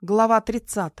Глава 30.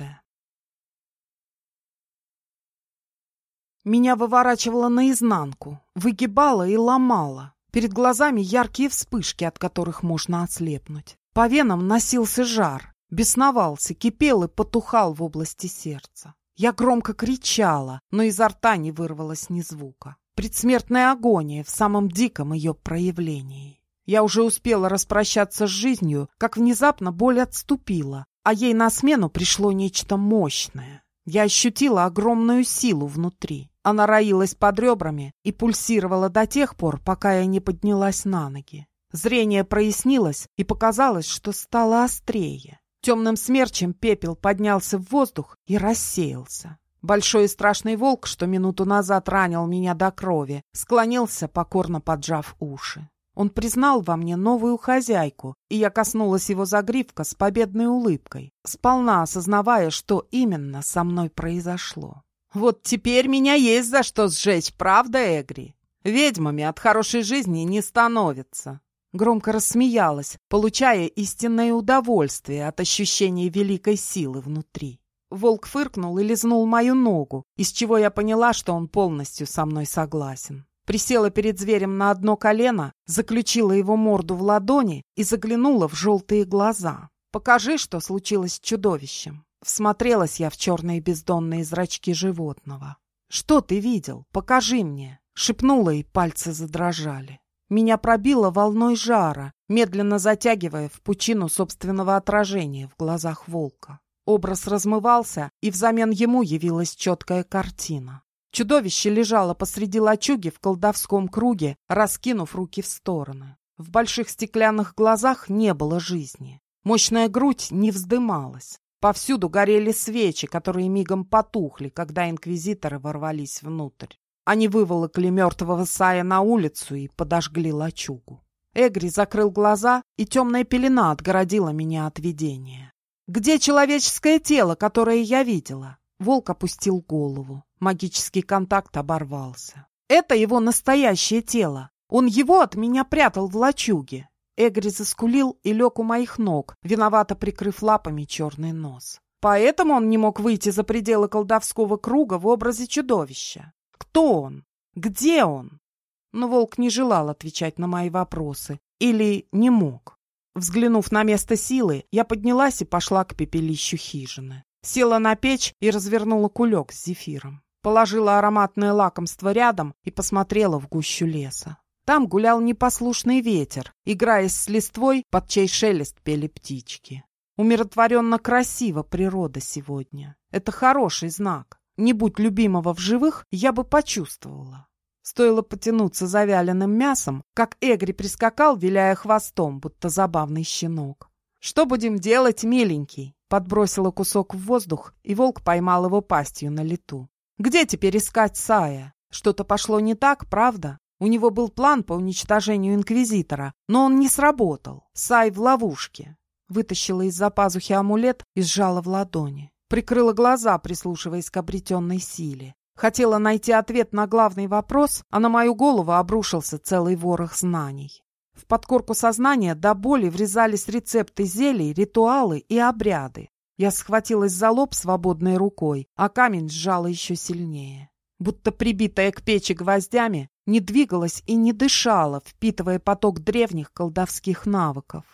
Меня выворачивало наизнанку, выгибало и ломало. Перед глазами яркие вспышки, от которых можно ослепнуть. По венам носился жар, бесновался, кипел и потухал в области сердца. Я громко кричала, но изо рта не вырвалось ни звука. Предсмертная агония в самом диком ее проявлении. Я уже успела распрощаться с жизнью, как внезапно боль отступила, а ей на смену пришло нечто мощное. Я ощутила огромную силу внутри. Она роилась под ребрами и пульсировала до тех пор, пока я не поднялась на ноги. Зрение прояснилось и показалось, что стало острее. Темным смерчем пепел поднялся в воздух и рассеялся. Большой и страшный волк, что минуту назад ранил меня до крови, склонился, покорно поджав уши. Он признал во мне новую хозяйку, и я коснулась его загривка с победной улыбкой, сполна осознавая, что именно со мной произошло. «Вот теперь меня есть за что сжечь, правда, Эгри? Ведьмами от хорошей жизни не становится». Громко рассмеялась, получая истинное удовольствие от ощущения великой силы внутри. Волк фыркнул и лизнул мою ногу, из чего я поняла, что он полностью со мной согласен присела перед зверем на одно колено, заключила его морду в ладони и заглянула в желтые глаза. «Покажи, что случилось с чудовищем». Всмотрелась я в черные бездонные зрачки животного. «Что ты видел? Покажи мне!» Шепнула, и пальцы задрожали. Меня пробило волной жара, медленно затягивая в пучину собственного отражения в глазах волка. Образ размывался, и взамен ему явилась четкая картина. Чудовище лежало посреди лачуги в колдовском круге, раскинув руки в стороны. В больших стеклянных глазах не было жизни. Мощная грудь не вздымалась. Повсюду горели свечи, которые мигом потухли, когда инквизиторы ворвались внутрь. Они выволокли мертвого Сая на улицу и подожгли лачугу. Эгри закрыл глаза, и темная пелена отгородила меня от видения. «Где человеческое тело, которое я видела?» Волк опустил голову. Магический контакт оборвался. Это его настоящее тело. Он его от меня прятал в лачуге. Эгри заскулил и лег у моих ног, виновато прикрыв лапами черный нос. Поэтому он не мог выйти за пределы колдовского круга в образе чудовища. Кто он? Где он? Но волк не желал отвечать на мои вопросы. Или не мог. Взглянув на место силы, я поднялась и пошла к пепелищу хижины. Села на печь и развернула кулек с зефиром. Положила ароматное лакомство рядом и посмотрела в гущу леса. Там гулял непослушный ветер, играясь с листвой, под чей шелест пели птички. Умиротворенно красиво природа сегодня. Это хороший знак. Не будь любимого в живых, я бы почувствовала. Стоило потянуться за вяленым мясом, как Эгри прискакал, виляя хвостом, будто забавный щенок. «Что будем делать, миленький?» Подбросила кусок в воздух, и волк поймал его пастью на лету. «Где теперь искать Сая? Что-то пошло не так, правда? У него был план по уничтожению Инквизитора, но он не сработал. Сай в ловушке». Вытащила из-за пазухи амулет и сжала в ладони. Прикрыла глаза, прислушиваясь к обретенной силе. Хотела найти ответ на главный вопрос, а на мою голову обрушился целый ворох знаний. В подкорку сознания до боли врезались рецепты зелий, ритуалы и обряды. Я схватилась за лоб свободной рукой, а камень сжала еще сильнее. Будто прибитая к печи гвоздями, не двигалась и не дышала, впитывая поток древних колдовских навыков.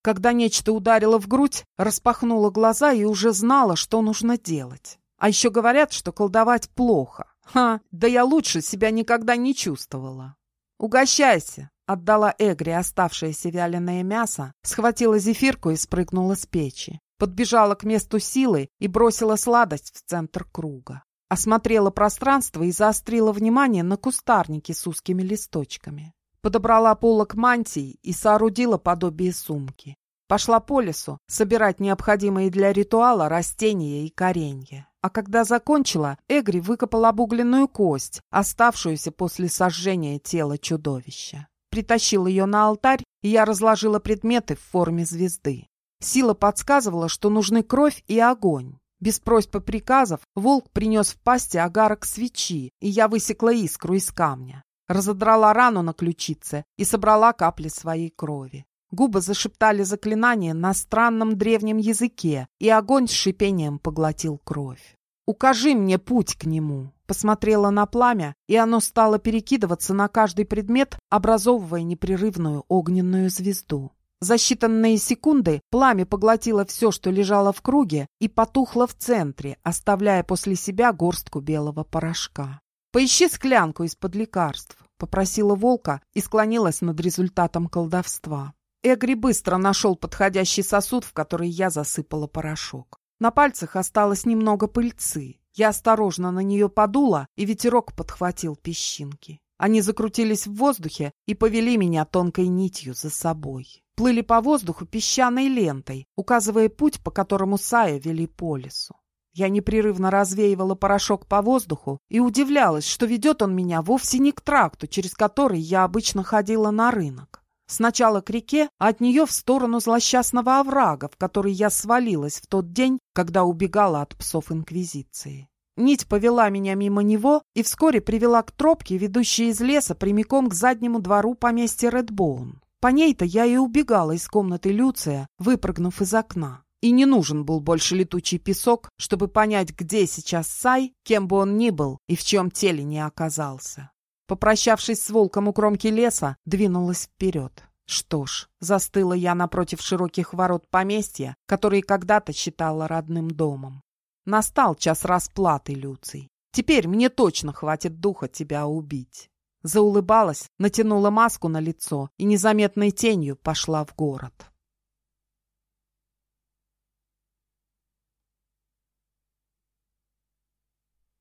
Когда нечто ударило в грудь, распахнула глаза и уже знала, что нужно делать. А еще говорят, что колдовать плохо. Ха, да я лучше себя никогда не чувствовала. «Угощайся!» Отдала Эгри оставшееся вяленое мясо, схватила зефирку и спрыгнула с печи. Подбежала к месту силы и бросила сладость в центр круга. Осмотрела пространство и заострила внимание на кустарнике с узкими листочками. Подобрала полок мантии и соорудила подобие сумки. Пошла по лесу собирать необходимые для ритуала растения и коренья. А когда закончила, Эгри выкопал обугленную кость, оставшуюся после сожжения тела чудовища притащил ее на алтарь, и я разложила предметы в форме звезды. Сила подсказывала, что нужны кровь и огонь. Без просьб и приказов волк принес в пасти агарок свечи, и я высекла искру из камня. Разодрала рану на ключице и собрала капли своей крови. Губы зашептали заклинание на странном древнем языке, и огонь с шипением поглотил кровь. «Укажи мне путь к нему!» Посмотрела на пламя, и оно стало перекидываться на каждый предмет, образовывая непрерывную огненную звезду. За считанные секунды пламя поглотило все, что лежало в круге, и потухло в центре, оставляя после себя горстку белого порошка. «Поищи склянку из-под лекарств», — попросила волка и склонилась над результатом колдовства. Эгри быстро нашел подходящий сосуд, в который я засыпала порошок. На пальцах осталось немного пыльцы. Я осторожно на нее подула, и ветерок подхватил песчинки. Они закрутились в воздухе и повели меня тонкой нитью за собой. Плыли по воздуху песчаной лентой, указывая путь, по которому Сая вели по лесу. Я непрерывно развеивала порошок по воздуху и удивлялась, что ведет он меня вовсе не к тракту, через который я обычно ходила на рынок. Сначала к реке, а от нее в сторону злосчастного оврага, в который я свалилась в тот день, когда убегала от псов Инквизиции. Нить повела меня мимо него и вскоре привела к тропке, ведущей из леса прямиком к заднему двору поместья Редбоун. По ней-то я и убегала из комнаты Люция, выпрыгнув из окна. И не нужен был больше летучий песок, чтобы понять, где сейчас Сай, кем бы он ни был и в чем теле не оказался. Попрощавшись с волком у кромки леса, двинулась вперед. Что ж, застыла я напротив широких ворот поместья, которые когда-то считала родным домом. Настал час расплаты, Люций. Теперь мне точно хватит духа тебя убить. Заулыбалась, натянула маску на лицо и незаметной тенью пошла в город.